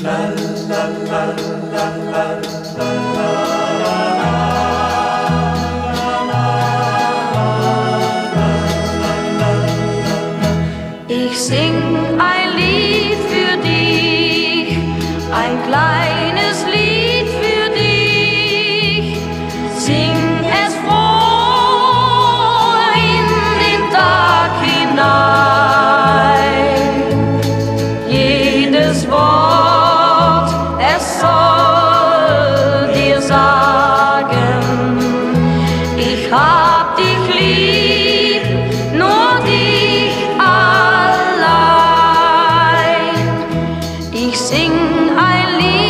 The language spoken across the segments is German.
Ich sing ein Lied für dich, ein kleines Lied für dich. Sing es froh in den Tag hinein. Jedes Wort. 心爱离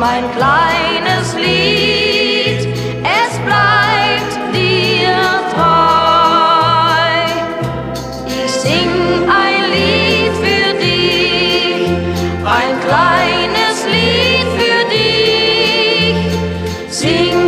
mein kleines Lied, es bleibt dir treu. Ich sing ein Lied für dich, ein kleines Lied für dich. Sing